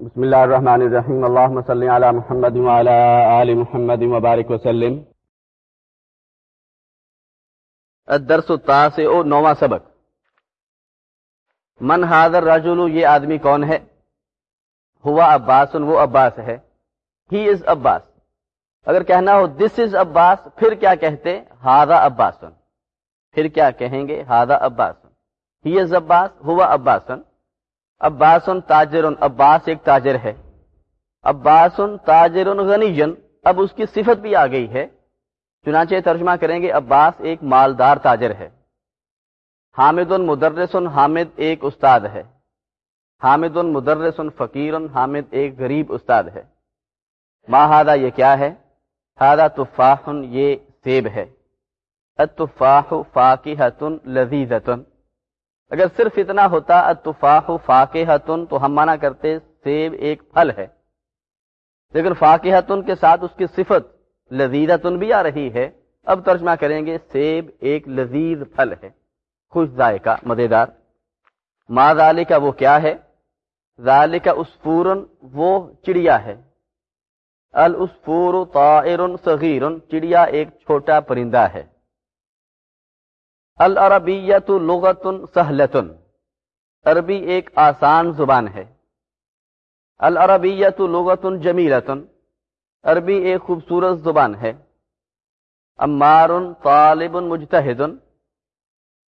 بسم اللہ الرحمن الرحیم. اللہم صلی علی محمد وعلی آل محمد وبارک وسلم. الدرس التاسع او نواں سبق. من حاضر رجل یہ آدمی کون ہے؟ ہوا عباس وہ عباس ہے. ہی از عباس. اگر کہنا ہو دس از عباس، پھر کیا کہتے؟ ہادا عباسن پھر کیا کہیں گے؟ ہادا عباسن ہی از عباس ہوا عباسن عباسن تاجر عباس ایک تاجر ہے عباسن تاجر غنیجن اب اس کی صفت بھی آ گئی ہے چنانچہ ترجمہ کریں گے عباس ایک مالدار تاجر ہے حامد مدرسن حامد ایک استاد ہے حامد مدرسن فقیر حامد ایک غریب استاد ہے ماہدا یہ کیا ہے ہادا تفاح یہ سیب ہے اتفاح فاقحتن لذیذتن اگر صرف اتنا ہوتا اتفاح فاقحتن تو ہم مانا کرتے سیب ایک پھل ہے۔ لیکن فاقحتن کے ساتھ اس کی صفت لذیذتن بھی آ رہی ہے۔ اب ترجمہ کریں گے، سیب ایک لذیذ پھل ہے۔ خوش ذائقہ، مزیدار۔ ما ذالکہ، وہ کیا ہے؟ ذالکہ اسفورن، وہ چڑیا ہے۔ الاسفور طائر صغیر چڑیا ایک چھوٹا پرندہ ہے۔ العربیت لغت سہلت عربی ایک آسان زبان ہے۔ العربیت لغت جمیلت عربی ایک خوبصورت زبان ہے۔ امار طالب مجتہد۔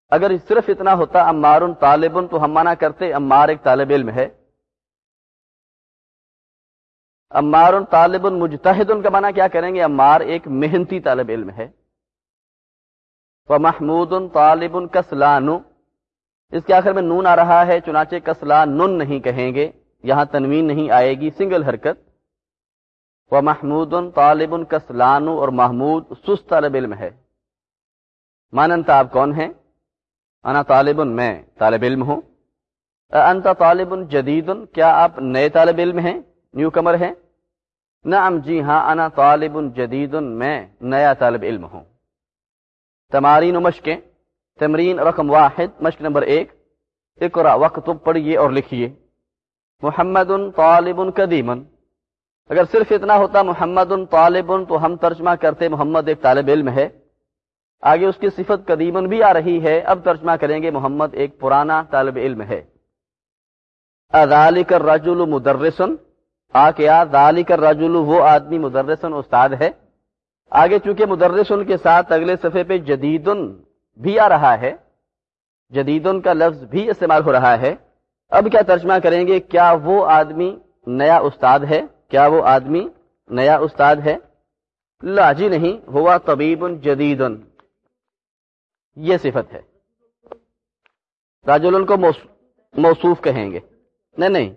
اگر صرف اتنا ہوتا امار طالب تو ہم مانا کرتے امار ایک طالب علم ہے۔ امار طالب مجتہد کا مانا کیا کریں گے؟ امار ایک محنتی طالب علم ہے۔ وہ محمود طالب کسلان. اس کے آخر میں نون آ رہا ہے، چنانچہ کسلان نن نہیں کہیں گے، یہاں تنوین نہیں آئے گی، سنگل حرکت. وہ محمود طالب کسلان اور محمود سست طالب علم ہے. ماننتا آپ کون ہیں؟ انا طالب میں طالب علم ہوں. انت طالب جدید، کیا آپ نئے طالب علم ہیں؟ نیو کمر ہیں. نعم جی ہاں انا طالب جدید میں نیا طالب علم ہوں. تمارین و مشقیں۔ تمرین رقم واحد، مشق نمبر ایک۔ اقرا وقت پڑھیے اور لکھیے۔ محمد طالب قدیم۔ اگر صرف اتنا ہوتا محمد طالب تو ہم ترجمہ کرتے محمد ایک طالب علم ہے۔ آگے اس کی صفت قدیمن بھی آ رہی ہے۔ اب ترجمہ کریں گے محمد ایک پرانا طالب علم ہے۔ ذالک الرجل مدرسن آ کیا ذالک الرجل وہ آدمی مدرسن استاد ہے۔ آگے چونکہ مدرسن کے ساتھ اگلے صفحے پہ جدیدن بھی آ رہا ہے، جدیدن کا لفظ بھی استعمال ہو رہا ہے، اب کیا ترجمہ کریں گے، کیا وہ آدمی نیا استاد ہے؟ کیا وہ آدمی نیا استاد ہے؟ لاجی نہیں، ہوا طبیب جدید یہ صفت ہے۔ راجولن کو موصوف کہیں گے۔ نہیں نہیں،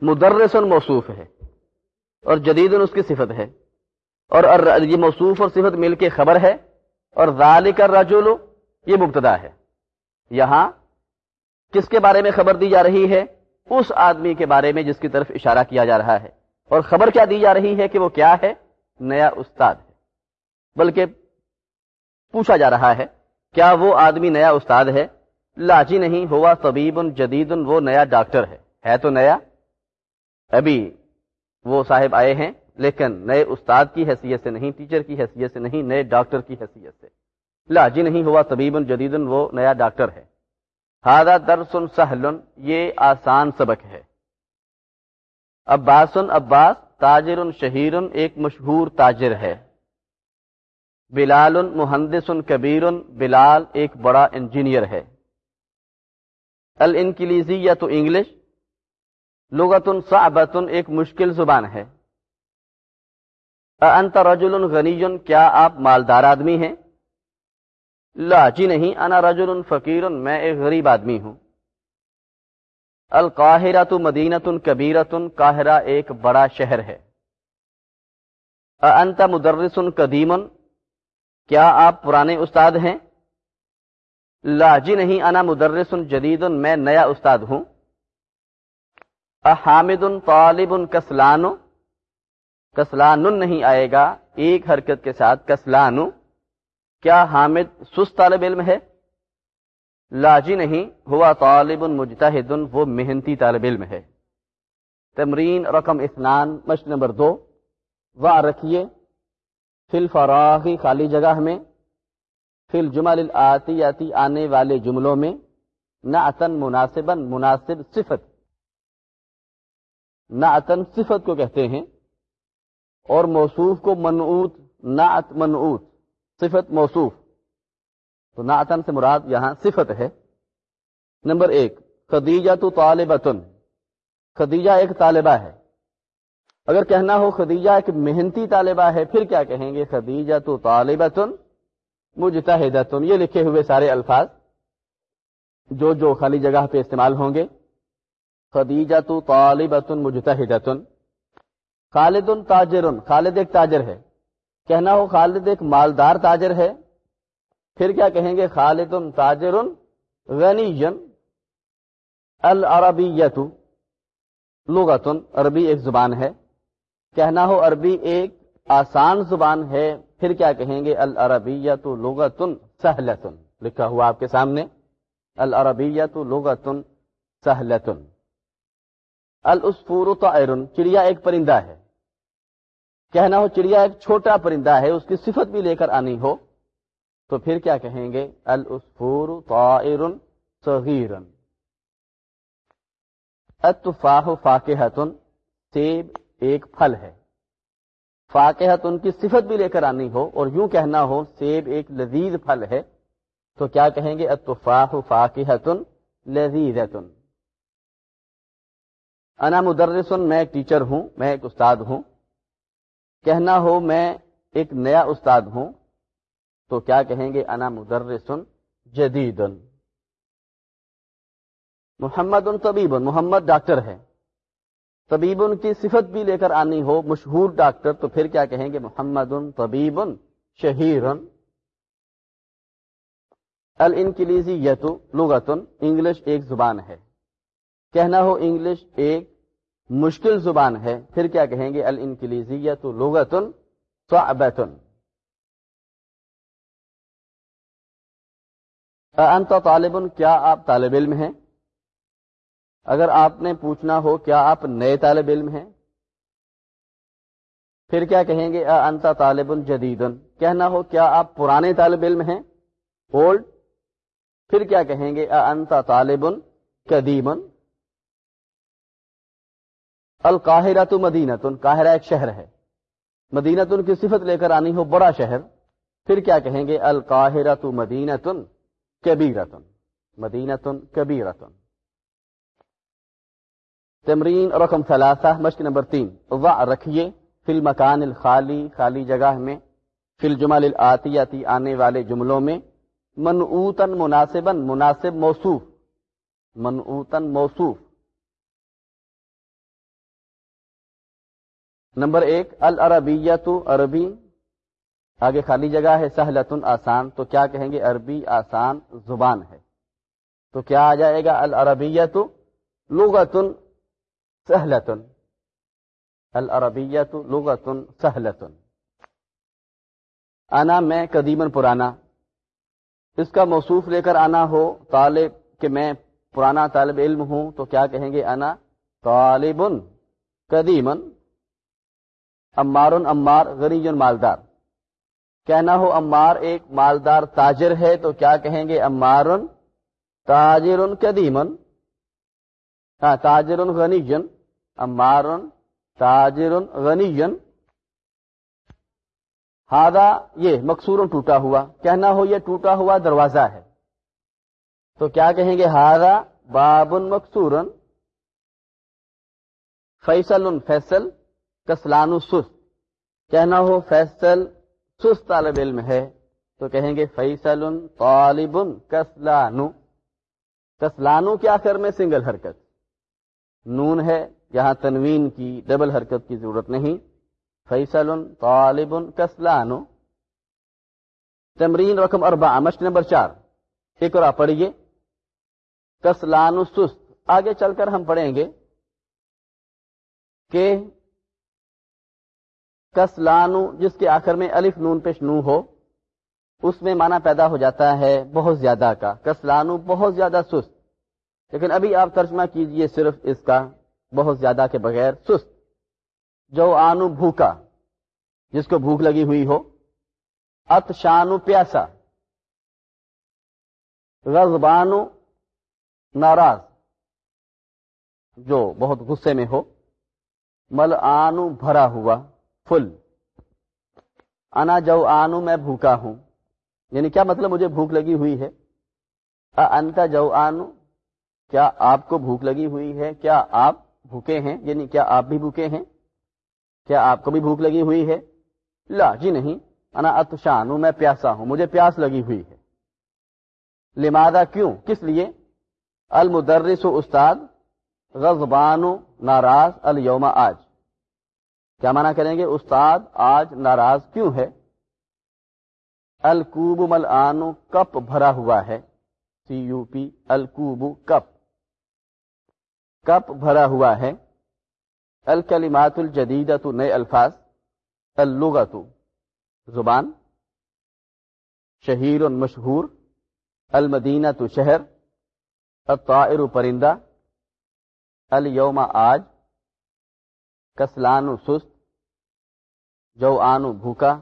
مدرسن موصوف ہے اور جدید اس کی صفت ہے۔ اور یہ موصوف اور صفت مل کے خبر ہے اور ذالک الرجل، یہ مبتدا ہے۔ یہاں کس کے بارے میں خبر دی جا رہی ہے؟ اس آدمی کے بارے میں جس کی طرف اشارہ کیا جا رہا ہے۔ اور خبر کیا دی جا رہی ہے کہ وہ کیا ہے؟ نیا استاد ہے۔ بلکہ پوچھا جا رہا ہے، کیا وہ آدمی نیا استاد ہے؟ لاجی نہیں، ہوا طبیب جدید، وہ نیا ڈاکٹر ہے۔ ہے تو نیا؟ ابھی وہ صاحب آئے ہیں۔ لیکن نئے استاد کی حیثیت سے نہیں ٹیچر کی حیثیت سے نہیں، نئے ڈاکٹر کی حیثیت سے۔ لاجی نہیں ہوا طبیب جدید وہ نیا ڈاکٹر ہے۔ ہادا درسن سہلن یہ آسان سبق ہے۔ عباسن عباس، تاجر، شہیر، ایک مشہور تاجر ہے۔ بلال، مہندس، کبیر، بلال ایک بڑا انجینئر ہے۔ الانکلیزی یا تو انگلش۔ لغت صعبت ایک مشکل زبان ہے۔ انت رجل غنی کیا آپ مالدار آدمی ہیں؟ لا جی نہیں، انا رجل فقیر، میں ایک غریب آدمی ہوں۔ القاہرہ تو مدینت کبیرتن قاہرہ ایک بڑا شہر ہے۔ انت مدرس قدیمن کیا آپ پرانے استاد ہیں؟ لا جی نہیں، انا مدرس جدید، میں نیا استاد ہوں۔ احامد طالب کسلان کسلان نہیں آئے گا، ایک حرکت کے ساتھ کسلان کیا حامد سست طالب علم ہے؟ لاجی نہیں، ہوا طالب مجتہد، وہ محنتی طالب علم ہے۔ تمرین رقم اسنان مشق نمبر دو۔ وا رکھیے۔ فل فراغی خالی جگہ میں۔ فل جمل آتی آتی آنے والے جملوں میں۔ نعتن مناسبن مناسب صفت۔ نعتن صفت کو کہتے ہیں۔ اور موصوف کو منعوت، نعت منعوت، صفت موصوف۔ تو نعتن سے مراد یہاں صفت ہے۔ نمبر ایک خدیجہ تو طالبتن خدیجہ ایک طالبہ ہے۔ اگر کہنا ہو خدیجہ ایک محنتی طالبہ ہے، پھر کیا کہیں گے؟ خدیجہ تو طالبتن مجتہدتن یہ لکھے ہوئے سارے الفاظ جو جو خالی جگہ پہ استعمال ہوں گے۔ خدیجہ تو طالبتن مجتہدتن خالد تاجر خالد ایک تاجر ہے۔ کہنا ہو خالد ایک مالدار تاجر ہے، پھر کیا کہیں گے خالد تاجر غنی العربیت لغتن، عربی ایک زبان ہے۔ کہنا ہو عربی ایک آسان زبان ہے، پھر کیا کہیں گے العربیت لغتن سہلتن۔ لکھا ہوا آپ کے سامنے۔ العربیت لغتن سہلتن۔ الاسفور طائرن چڑیا ایک پرندہ ہے۔ کہنا ہو چڑیا ایک چھوٹا پرندہ ہے، اس کی صفت بھی لے کر آنی ہو، تو پھر کیا کہیں گے؟ الاسفور طائر صغیرن۔ اتفاح فاقحتن سیب ایک پھل ہے۔ فاقحتن کی صفت بھی لے کر آنی ہو، اور یوں کہنا ہو، سیب ایک لذیذ پھل ہے، تو کیا کہیں گے؟ اتفاح فاقحتن لذیذتن۔ انا مدرسن میں ایک ٹیچر ہوں، میں ایک استاد ہوں۔ کہنا ہو میں ایک نیا استاد ہوں، تو کیا کہیں گے؟ انا مدرسن جدید۔ محمد ان طبیب، محمد ڈاکٹر ہے۔ طبیب ان کی صفت بھی لے کر آنی ہو، مشہور ڈاکٹر، تو پھر کیا کہیں گے؟ محمد ان طبیب شہیر۔ الانکلیزی یتو لغتن انگلش ایک زبان ہے۔ کہنا ہو انگلش ایک مشکل زبان ہے، پھر کیا کہیں گے؟ الانکلیزیت لغتن صعبتن۔ انت طالب، کیا آپ طالب علم ہیں؟ اگر آپ نے پوچھنا ہو، کیا آپ نئے طالب علم ہیں؟ پھر کیا کہیں گے؟ انت طالب جدید کہنا ہو، کیا آپ پرانے طالب علم ہیں؟ اولڈ پھر کیا کہیں گے؟ انت طالب قدیمن القاہرہ تو مدینتن قاہرہ ایک شہر ہے۔ مدینتن کی صفت لے کر آنی ہو بڑا شہر، پھر کیا کہیں گے؟ القاہرہ تو مدینتن کبیرتن مدینتن کبیرتن تمرین رقم ثلاثہ، مشق نمبر تین۔ وا رکھیے فل مکان الخالی، خالی جگہ میں فل جمل آتی آنے والے جملوں میں۔ منعوتن مناسبن مناسب موصوف۔ منعوتن موصوف۔ نمبر ایک العربیت عربی، آگے خالی جگہ ہے، سہلتن آسان، تو کیا کہیں گے؟ عربی آسان زبان ہے۔ تو کیا آ جائے گا؟ العربیت لغتن سہلتن۔ العربیت لغتن سہلتن۔ آنا میں قدیمن پرانا۔ اس کا موصوف لے کر آنا ہو، طالب، کہ میں پرانا طالب علم ہوں، تو کیا کہیں گے؟ انا طالب قدیمن۔ امار امار غریج مالدار۔ کہنا ہو امار ایک مالدار تاجر ہے تو کیا کہیں گے امار تاجر قدیمن۔ ہاں تاجر غنیجن امار تاجر غنیجن ہادا یہ مقصور ٹوٹا ہوا۔ کہنا ہو یہ ٹوٹا ہوا دروازہ ہے۔ تو کیا کہیں گے؟ ہادا بابن مقصور فیصل فیصل۔ کسلان سست۔ کہنا ہو فیصل سست طالب علم ہے، تو کہیں گے فیصل طالب کسلانو۔ کسلانو کے آخر میں سنگل حرکت۔ نون ہے، یہاں تنوین کی ڈبل حرکت کی ضرورت نہیں۔ فیصل طالب کسلانو۔ تمرین رقم اربع مشق نمبر چار۔ ایک اور آپ پڑھیے۔ کسلانو سست۔ آگے چل کر ہم پڑھیں گے کہ کسلانو جس کے آخر میں الف نون پیش نو ہو، اس میں معنی پیدا ہو جاتا ہے بہت زیادہ کا۔ کسلانو بہت زیادہ سست۔ لیکن ابھی آپ ترجمہ کیجیے صرف اس کا، بہت زیادہ کے بغیر سست۔ جو آنو بھوکا، جس کو بھوک لگی ہوئی ہو۔ ات شانو پیاسا۔ غزبانو ناراض۔ جو بہت غصے میں ہو۔ مل آنو بھرا ہوا۔ فل انا جو آنو میں بھوکا ہوں۔ یعنی کیا مطلب مجھے بھوک لگی ہوئی ہے؟ انتا جو آنو کیا آپ کو بھوک لگی ہوئی ہے؟ کیا آپ بھوکے ہیں؟ یعنی کیا آپ بھی بھوکے ہیں؟ کیا آپ کو بھی بھوک لگی ہوئی ہے؟ لا جی نہیں۔ انا اتشان میں پیاسا ہوں، مجھے پیاس لگی ہوئی ہے۔ لمادا کیوں؟ کس لیے؟ المدرس استاد غزبان ناراض الوم آج۔ کیا مانا کریں گے؟ استاد آج ناراض کیوں ہے؟ الکوب مل آنو کپ بھرا ہوا ہے۔ سی یو پی الکوب کپ۔ کپ بھرا ہوا ہے۔ الکلیمات الجدید نئے الفاظ۔ اللغت زبان۔ شہیر مشہور۔ المدینہ تو شہر۔ الطائر پرندہ۔ الوم آج کسلان سست جو آنو بھوکا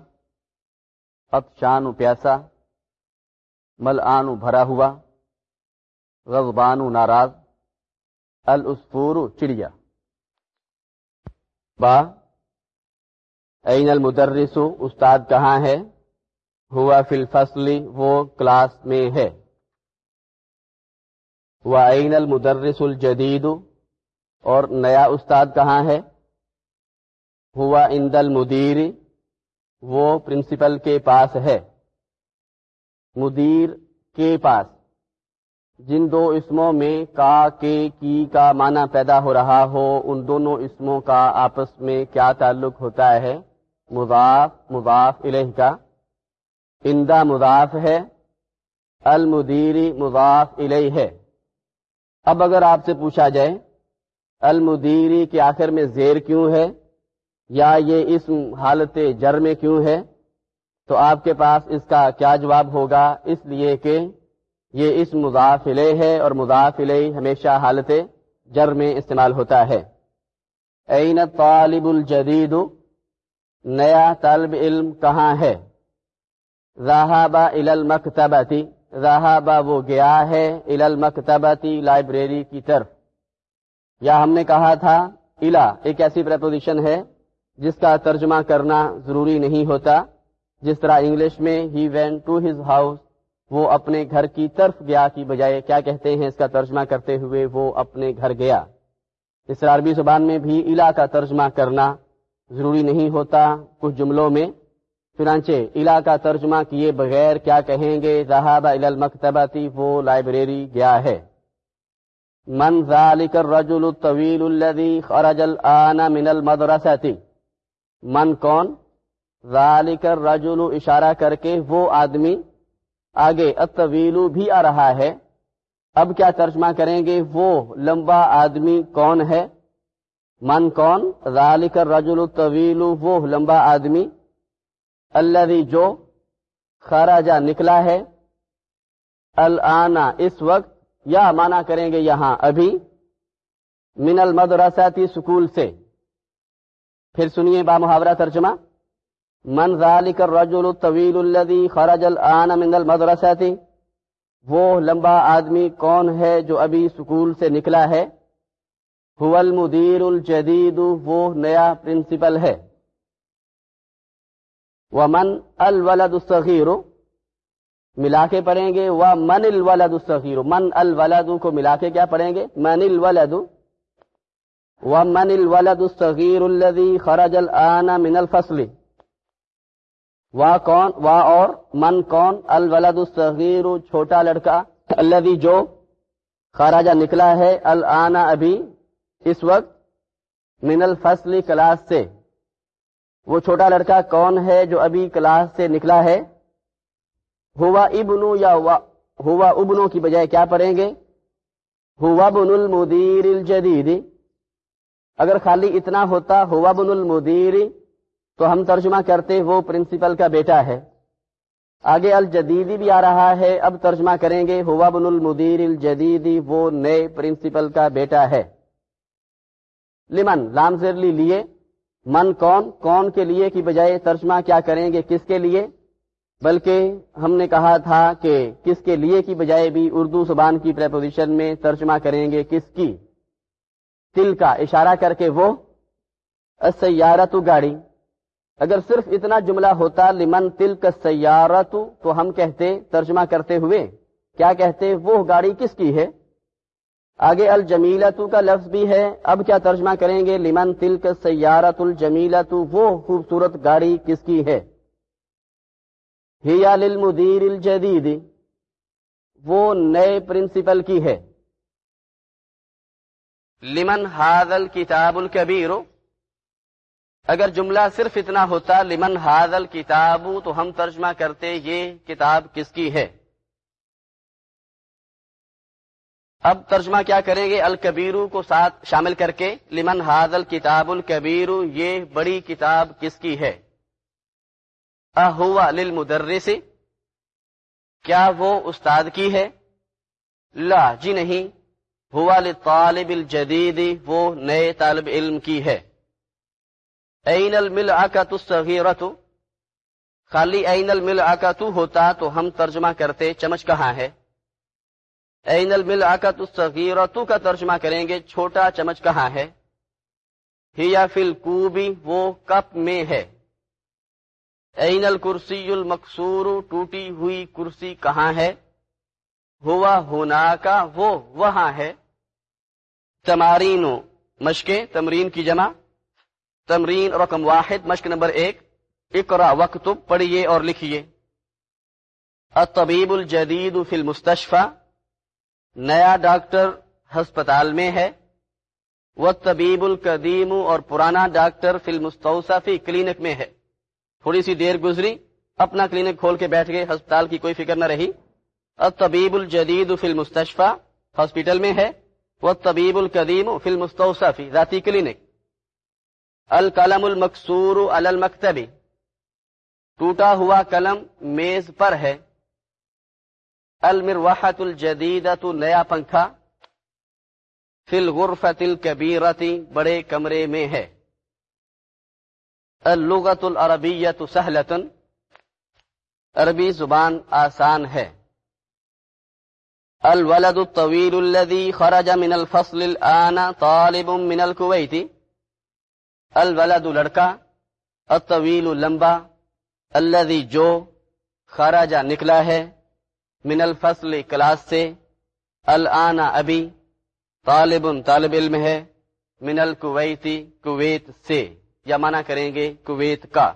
اتشان پیاسا مل آنو بھرا ہوا، غضبانو ناراض الاسفور چڑیا۔ با، این المدرس استاد کہاں ہے؟ ہوا فی الفصل، وہ کلاس میں ہے۔ وہ عین المدرس الجدید، اور نیا استاد کہاں ہے؟ ہوا اند المدیر وہ پرنسپل کے پاس ہے۔ مدیر کے پاس۔ جن دو اسموں میں کا، کے، کی کا معنی پیدا ہو رہا ہو، ان دونوں اسموں کا آپس میں کیا تعلق ہوتا ہے؟ مضاف مضاف الہ کا۔ اندا مضاف ہے المدیری مضاف الہ ہے۔ اب اگر آپ سے پوچھا جائے المدیری کے آخر میں زیر کیوں ہے؟ یا یہ اس حالت جر میں کیوں ہے؟ تو آپ کے پاس اس کا کیا جواب ہوگا؟ اس لیے کہ یہ اس مضافلے ہے اور مضافلے ہمیشہ حالت جر میں استعمال ہوتا ہے۔ عین طالب الجدید؟ نیا طالب علم کہاں ہے؟ راہبا ال المکتبتی راہبا وہ گیا ہے ال المکتبتی لائبریری کی طرف۔ یا ہم نے کہا تھا الا ایک ایسی پریپوزیشن ہے جس کا ترجمہ کرنا ضروری نہیں ہوتا۔ جس طرح انگلش میں ہی وین ٹو ہز ہاؤس وہ اپنے گھر کی طرف گیا کی بجائے کیا کہتے ہیں؟ اس کا ترجمہ کرتے ہوئے وہ اپنے گھر گیا۔ اس طرح عربی زبان میں بھی الا کا ترجمہ کرنا ضروری نہیں ہوتا کچھ جملوں میں۔ چنانچہ الا کا ترجمہ کیے بغیر کیا کہیں گے؟ ذہاب المکتبتی، وہ لائبریری گیا ہے۔ من ذالک الرجل الطویل الذي خرج الان من المدرسه من کون؟ ذالک الرجل اشارہ کر کے وہ آدمی آگے، الطویل بھی آ رہا ہے۔ اب کیا ترجمہ کریں گے؟ وہ لمبا آدمی کون ہے؟ من کون؟ ذالک الرجل الطویل، وہ لمبا آدمی۔ الذي جو خرجا نکلا ہے۔ الانا اس وقت، یا مانا کریں گے یہاں ابھی۔ من المدرساتی سکول سے۔ پھر سنیے با محاورہ ترجمہ۔ من ذالک الرجل الطویل الذي خرج الان من المدرساتی وہ لمبا آدمی کون ہے جو ابھی سکول سے نکلا ہے؟ هو المدیر الجدید، وہ نیا پرنسپل ہے۔ ومن الولد الصغیر۔ ملا کے پڑھیں گے۔ وہ من الولد الصغیر۔ من الولد کو ملا کے کیا پڑھیں گے؟ من الولد و من الولد الصغیر الذي خرج الان من الفصل؟ وا کون وا اور من کون؟ الولد الصغیر چھوٹا لڑکا الذي جو خراجہ نکلا ہے الان ابھی اس وقت من الفصل کلاس سے۔ وہ چھوٹا لڑکا کون ہے جو ابھی کلاس سے نکلا ہے؟ ہوا ابنو یا ہوا ابنو کی بجائے کیا پڑھیں گے؟ ہوا بن المدیر الجدید اگر خالی اتنا ہوتا، ہوا بن المدیر، تو ہم ترجمہ کرتے وہ پرنسپل کا بیٹا ہے۔ آگے الجدیدی بھی آ رہا ہے، اب ترجمہ کریں گے، ہوا بن المدیر، الجدیدی، وہ نئے پرنسپل کا بیٹا ہے۔ لمن، لام زرلی لیے۔ من کون کون کے لیے کی بجائے ترجمہ کیا کریں گے، کس کے لیے؟ بلکہ ہم نے کہا تھا کہ کس کے لیے کی بجائے بھی اردو زبان کی پریپوزیشن میں ترجمہ کریں گے، کس کی؟ تل کا اشارہ کر کے وہ سیارت گاڑی۔ اگر صرف اتنا جملہ ہوتا، لمن تل کا سیارت تو ہم کہتے، ترجمہ کرتے ہوئے۔ کیا کہتے؟ وہ گاڑی کس کی ہے؟ آگے الجمیلت کا لفظ بھی ہے۔ اب کیا ترجمہ کریں گے؟ لمن تل کا سیارت الجمیلت وہ خوبصورت گاڑی کس کی ہے؟ ہیا للمدیر الجدید۔ وہ نئے پرنسپل کی ہے۔ لمن ہادل کتاب الکبیر اگر جملہ صرف اتنا ہوتا، لمن ہادل کتاب تو ہم ترجمہ کرتے، یہ کتاب کس کی ہے؟ اب ترجمہ کیا کریں گے؟ الکبیرو کو ساتھ شامل کر کے، لمن ہادل کتاب الکبیرو یہ بڑی کتاب کس کی ہے؟ اہوا للمدرس، کیا وہ استاد کی ہے؟ لا جی نہیں ہوا لطالب الجدید، وہ نئے طالب علم کی ہے۔ این المل الصغیرت خالی این المل ہوتا تو ہم ترجمہ کرتے چمچ کہاں ہے؟ این المل الصغیرت کا ترجمہ کریں گے چھوٹا چمچ کہاں ہے؟ ہی یا فل کوبی وہ کپ میں ہے۔ این الکرسی المقصور؟ ٹوٹی ہوئی کرسی کہاں ہے؟ ہوا ہونا کا وہ وہاں ہے۔ تمارین مشقیں، تمرین کی جمع، تمرین رقم واحد، مشق نمبر ایک اقرا وقت، پڑھیے اور لکھیے۔ الطبیب الجدید فی المستشفى نیا ڈاکٹر ہسپتال میں ہے۔ وہ طبیب القدیم اور پرانا ڈاکٹر فی المستوصا فی کلینک میں ہے۔ تھوڑی سی دیر گزری، اپنا کلینک کھول کے بیٹھ گئے، ہسپتال کی کوئی فکر نہ رہی۔ الطبیب الجدید فی المستشفى ہاسپٹل میں ہے۔ وہ طبیب القدیم فی المستوصفی ذاتی کلینک القلم المقصور المکتبی ٹوٹا ہوا قلم میز پر ہے. المروحت الجدیدت نیا پنکھا. فی الغرفت الکبیرتی بڑے کمرے میں ہے. اللغت العربیت سہلتن عربی زبان آسان ہے. الولد الطویل الذي خرج من الفصل الان طالب من الكويت. الولد لڑکا الطویل لمبا الذي جو خرج نکلا ہے من الفصل کلاس سے. الان ابھی طالب طالب علم ہے من الكويت کویت سے، یا مانا کریں گے کویت کا.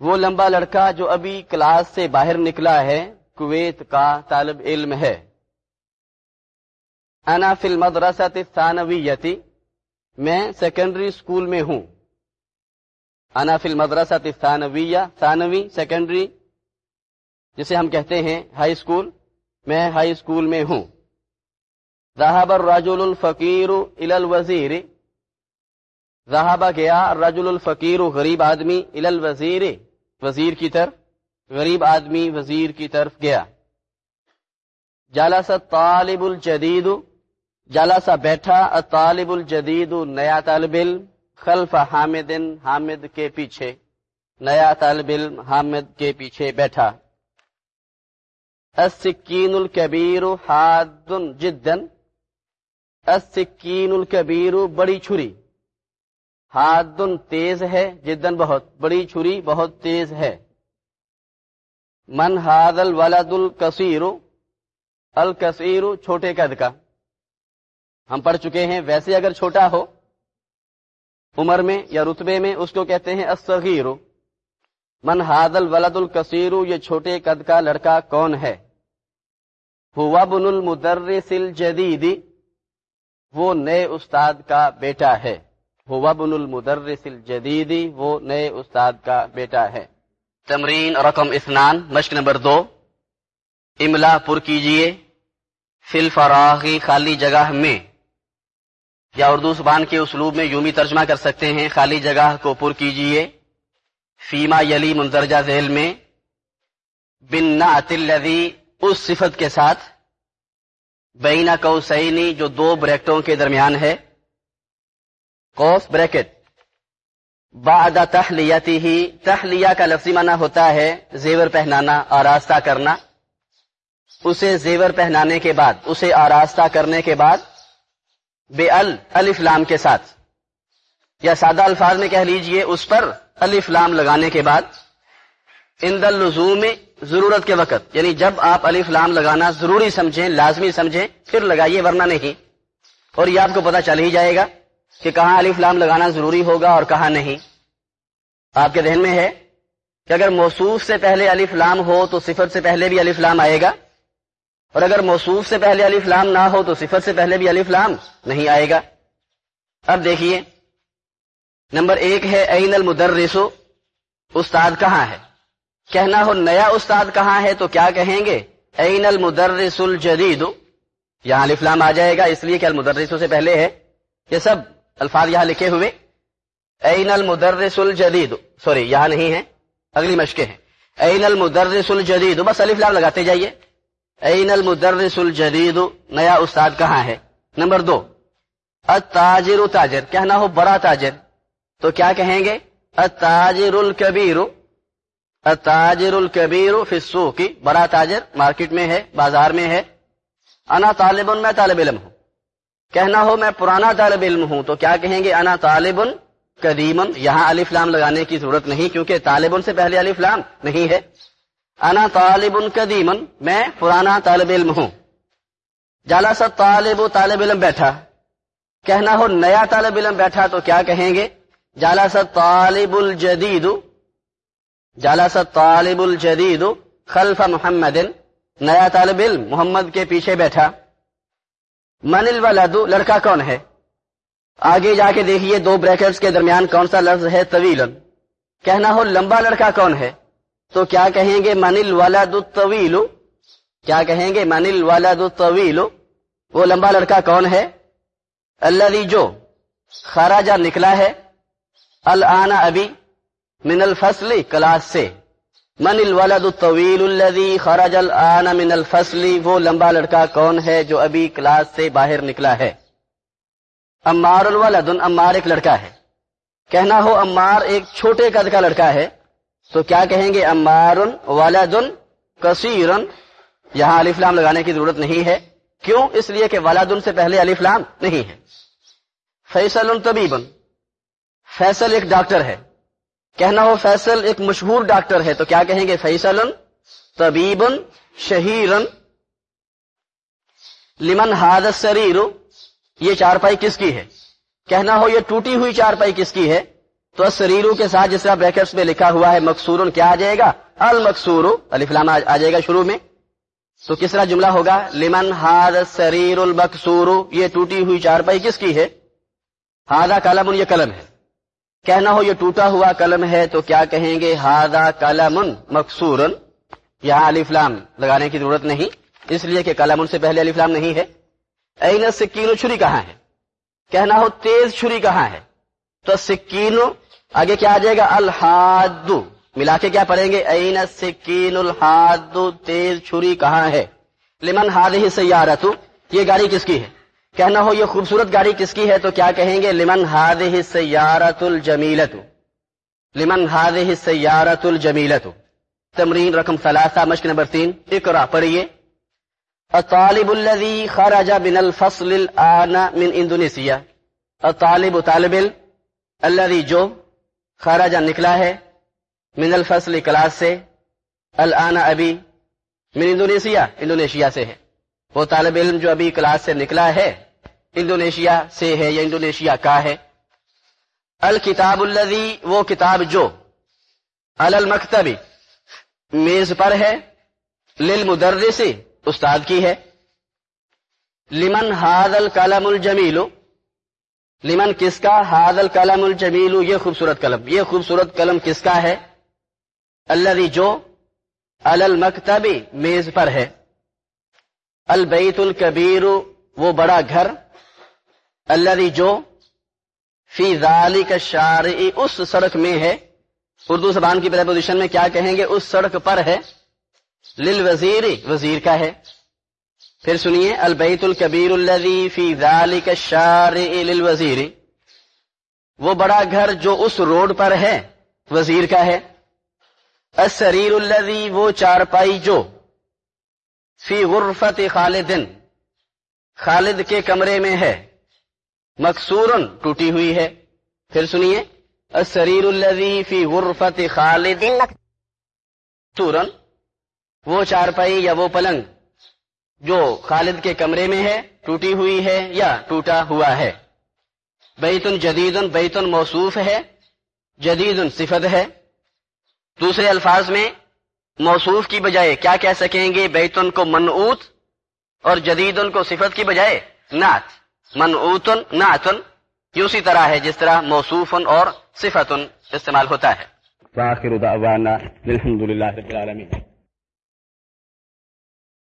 وہ لمبا لڑکا جو ابھی کلاس سے باہر نکلا ہے کویت کا طالب علم ہے۔ انا فی المدرسۃ الثانویتی میں سیکنڈری اسکول میں ہوں۔ انا فی المدرسۃ الثانویہ، ثانوی سیکنڈری جسے ہم کہتے ہیں ہائی اسکول میں ہائی اسکول میں ہوں۔ ذهب الرجل الفقیر الى الوزیر رہابہ گیا رجل الفقیر، غریب آدمی ال الوزیر، وزیر کی طرف۔ غریب آدمی وزیر کی طرف گیا۔ جالسا طالب الجدید جالسا بیٹھا طالب الجدید نیا طالب علم خلف حامد حامد کے پیچھے، نیا طالب علم حامد کے پیچھے بیٹھا۔ السکین الکبیر حاد جدا، السکین الکبیر بڑی چھری۔ ہادن تیز ہے جدن بہت، بڑی چھری بہت تیز ہے۔ من ہاد الولد الکثیر الکثیر چھوٹے قد کا۔ ہم پڑھ چکے ہیں، ویسے اگر چھوٹا ہو، عمر میں یا رتبے میں، اس کو کہتے ہیں الصغیر۔ من ہاد الولد الکثیر یہ چھوٹے قد کا لڑکا کون ہے؟ ہوا بن المدرس الجدید۔ وہ نئے استاد کا بیٹا ہے۔ ہوا بن المدرس الجدیدی وہ نئے استاد کا بیٹا ہے۔ تمرین رقم اسنان مشق نمبر دو۔ املا پر کیجیے فل فراغی خالی جگہ میں۔ یا اردو زبان کے اسلوب میں یومی ترجمہ کر سکتے ہیں، خالی جگہ کو پر کیجیے۔ فیما یلی مندرجہ ذیل میں۔ بن نعت الذی، اس صفت کے ساتھ۔ بینا کو جو دو بریکٹوں کے درمیان ہے۔ کوف بریکٹ۔ بعد تحلیتی ہی، تحلیہ کا لفظی معنی ہوتا ہے زیور پہنانا، آراستہ کرنا۔ اسے زیور پہنانے کے بعد، اسے آراستہ کرنے کے بعد، بے ال، الف لام کے ساتھ۔ یا سادہ الفاظ میں کہہ لیجیے، اس پر الف لام لگانے کے بعد ان اللزوم ضرورت کے وقت۔ یعنی جب آپ الف لام لگانا ضروری سمجھیں، لازمی سمجھیں، پھر لگائیے، ورنہ نہیں۔ اور یہ آپ کو پتا چل ہی جائے گا۔ کہ کہاں الف لام لگانا ضروری ہوگا اور کہاں نہیں۔ آپ کے ذہن میں ہے کہ اگر موصوف سے پہلے الف لام ہو تو صفت سے پہلے بھی الف لام آئے گا۔ اور اگر موصوف سے پہلے الف لام نہ ہو تو صفت سے پہلے بھی الف لام نہیں آئے گا۔ اب دیکھیے، نمبر ایک ہے عین المدرسو استاد کہاں ہے؟ کہنا ہو، نیا استاد کہاں ہے تو کیا کہیں گے؟ عین المدرس الجدید۔ یہاں الف لام آ جائے گا، اس لیے کہ المدرسوں سے پہلے ہے۔ یہ سب الفاظ یہاں لکھے ہوئے عین المدرس الجدید. سوری، یہاں نہیں ہے، اگلی مشقیں ہیں. عین المدرس الجدید. بس الف لام لگاتے جائیے. عین المدرس الجدید. نیا استاد کہاں ہے؟ نمبر دو. التاجر تاجر. کہنا ہو بڑا تاجر. تو کیا کہیں گے؟ التاجر الکبیر. التاجر الکبیر فی السوق. بڑا تاجر مارکیٹ میں ہے، بازار میں ہے. انا طالب میں طالب علم ہوں. کہنا ہو میں پرانا طالب علم ہوں، تو کیا کہیں گے؟ انا طالب قدیم۔ یہاں الف لام لگانے کی ضرورت نہیں، کیونکہ طالب سے پہلے الف لام نہیں ہے۔ انا طالب قدیم، میں پرانا طالب علم ہوں۔ جالا سا طالب طالب علم بیٹھا۔ کہنا ہو نیا طالب علم بیٹھا، تو کیا کہیں گے؟ جالا سا طالب الجدید۔ جالا سا طالب الجدید خلف محمد، نیا طالب علم، محمد کے پیچھے بیٹھا۔ من الولد لڑکا کون ہے؟ آگے جا کے دیکھیے دو بریکٹس کے درمیان کون سا لفظ ہے طویل کہنا ہو لمبا لڑکا کون ہے؟ تو کیا کہیں گے من الولد الطویل کیا کہیں گے من الولد الطویل وہ لمبا لڑکا کون ہے؟ اللہ جو خراجہ نکلا ہے۔ الان ابھی من الفصل کلاس سے۔ من الولد الطویل الذي خرج الان من الفصل، وہ لمبا لڑکا کون ہے جو ابھی کلاس سے باہر نکلا ہے؟ امار الولد، امار ایک لڑکا ہے۔ کہنا ہو امار ایک چھوٹے قد کا لڑکا ہے، تو کیا کہیں گے؟ امار ولد کثیر۔ یہاں علی فلام لگانے کی ضرورت نہیں ہے۔ کیوں؟ اس لیے کہ ولاد سے پہلے علی فلام نہیں ہے۔ فیصل طبیب۔ فیصل ایک ڈاکٹر ہے۔ کہنا ہو فیصل ایک مشہور ڈاکٹر ہے تو کیا کہیں گے؟ فیصل طبیب شہیرن۔ لمن ہاد سریر یہ چارپائی کس کی ہے؟ کہنا ہو یہ ٹوٹی ہوئی چارپائی کس کی ہے؟ تو سریرو کے ساتھ جس طرح بریکٹس میں لکھا ہوا ہے مقصور کیا آ جائے گا؟ المقصور علی آ جائے گا شروع میں۔ تو کس طرح جملہ ہوگا؟ لمن ہاد سریر المقصور یہ ٹوٹی ہوئی چارپائی کس کی ہے؟ ہادا کلم یہ قلم ہے؟ کہنا ہو یہ ٹوٹا ہوا قلم ہے تو کیا کہیں گے؟ ہادا کلم مقصور یہاں علی فلام لگانے کی ضرورت نہیں، اس لیے کہ کلم سے پہلے علی فلام نہیں ہے۔ این سکین چھری کہاں ہے؟ کہنا ہو تیز چھری کہاں ہے؟ تو سکین آگے کیا آ جائے گا؟ الحاد۔ ملا کے کیا پڑھیں گے؟ این سکین الحاد، تیز چھری کہاں ہے؟ لمن ہاد ہی سیارت، یہ گاڑی کس کی ہے؟ کہنا ہو یہ خوبصورت گاڑی کس کی ہے تو کیا کہیں گے؟ لمن ہاد سیارت الجمیلت لمن ہاد سیارت الجمیلت تمرین رقم ثلاثہ، مشق نمبر تین۔ اقرا پڑھیے۔ الطالب الذي خرج من الفصل الان من انڈونیشیا الطالب، طالب الذي جو خرج نکلا ہے من الفصل کلاس سے، الان ابھی من انڈونیشیا انڈونیشیا سے ہے۔ وہ طالب علم جو ابھی کلاس سے نکلا ہے، انڈونیشیا سے ہے یا انڈونیشیا کا ہے۔ الکتاب الذي وہ کتاب جو المکتبی میز پر ہے، للمدرس استاد کی ہے۔ لمن ہاد الکلم الجمیل، لمن کس کا؟ ہاد الکلم الجمیل، یہ خوبصورت قلم، یہ خوبصورت قلم کس کا ہے؟ اللہ جو المکتبی میز پر ہے۔ البیت الکبیر، وہ بڑا گھر اللہ جو فی ذالک الشارع، اس سڑک میں ہے۔ اردو زبان کی پوزیشن میں کیا کہیں گے؟ اس سڑک پر ہے۔ للوزیر، وزیر وزیر کا ہے۔ پھر سنیے، البیت الکبیر الذی فی ذالک الشارع للوزیر۔ وہ بڑا گھر جو اس روڈ پر ہے، وزیر کا ہے۔ اسریر الذی، وہ چارپائی جو فی غرفت خالدن۔ خالد کے کمرے میں ہے۔ مکسورن ٹوٹی ہوئی ہے۔ پھر سنیے۔ اسریر الذی فی غرفت خالد سورن وہ چارپائی یا وہ پلنگ جو خالد کے کمرے میں ہے، ٹوٹی ہوئی ہے یا ٹوٹا ہوا ہے۔ بیتن جدیدن، بیتن موصوف ہے۔ جدید صفت ہے۔ دوسرے الفاظ میں موصوف کی بجائے کیا کہہ سکیں گے؟ بیتن کو منعوت اور جدیدن کو صفت کی بجائے نعت۔ منعوتن نعتن یہ اسی طرح ہے جس طرح موصوفن اور صفتن استعمال ہوتا ہے۔ وآخر دعوانا الحمد للہ رب العالمين